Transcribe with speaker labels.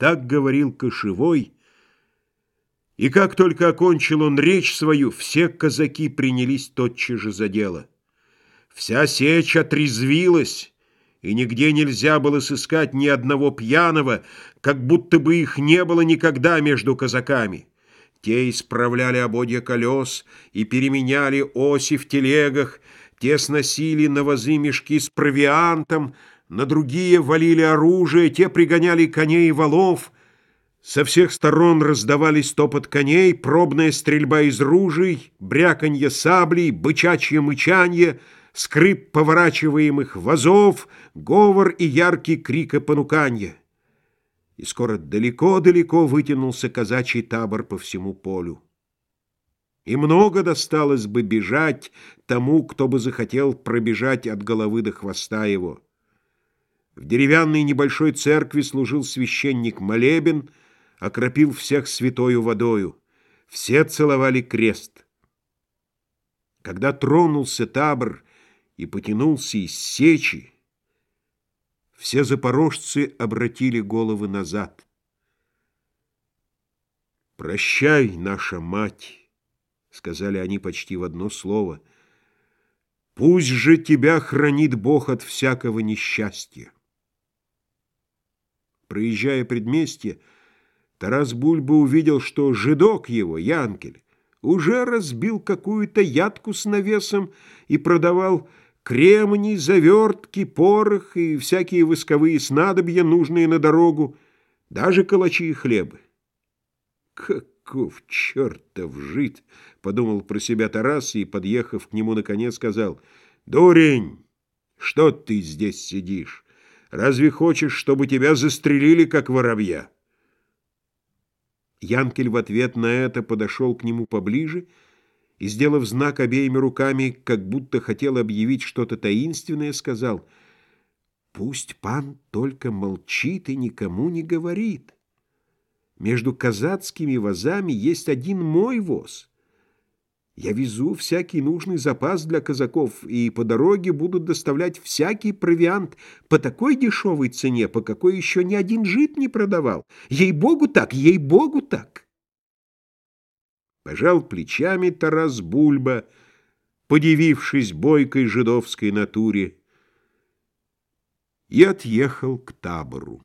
Speaker 1: Так говорил Кошевой, и как только окончил он речь свою, все казаки принялись тотчас же за дело. Вся сечь отрезвилась, и нигде нельзя было сыскать ни одного пьяного, как будто бы их не было никогда между казаками. Те исправляли ободья колес и переменяли оси в телегах, те сносили на возы мешки с провиантом, на другие валили оружие, те пригоняли коней и валов. Со всех сторон раздавались топот коней, пробная стрельба из ружей, бряканье саблей, бычачье мычанье — скрип поворачиваемых вазов, говор и яркий крик и понуканье. И скоро далеко-далеко вытянулся казачий табор по всему полю. И много досталось бы бежать тому, кто бы захотел пробежать от головы до хвоста его. Деревянной небольшой церкви служил священник молебен, окропил всех святою водою. Все целовали крест. Когда тронулся табор, и потянулся из сечи, все запорожцы обратили головы назад. «Прощай, наша мать!» — сказали они почти в одно слово. «Пусть же тебя хранит Бог от всякого несчастья!» Проезжая предместье, Тарас Бульба увидел, что жидок его, Янкель, уже разбил какую-то ядку с навесом и продавал кремни, завертки, порох и всякие восковые снадобья, нужные на дорогу, даже калачи и хлебы. «Каков чертов жид!» — подумал про себя Тарас и, подъехав к нему, наконец сказал, «Дурень, что ты здесь сидишь? Разве хочешь, чтобы тебя застрелили, как воробья?» Янкель в ответ на это подошел к нему поближе и, сделав знак обеими руками, как будто хотел объявить что-то таинственное, сказал, «Пусть пан только молчит и никому не говорит. Между казацкими возами есть один мой воз. Я везу всякий нужный запас для казаков, и по дороге будут доставлять всякий провиант по такой дешевой цене, по какой еще ни один жид не продавал. Ей-богу так, ей-богу так!» Пожал плечами Тарас Бульба, подивившись бойкой жидовской натуре, и отъехал к табору.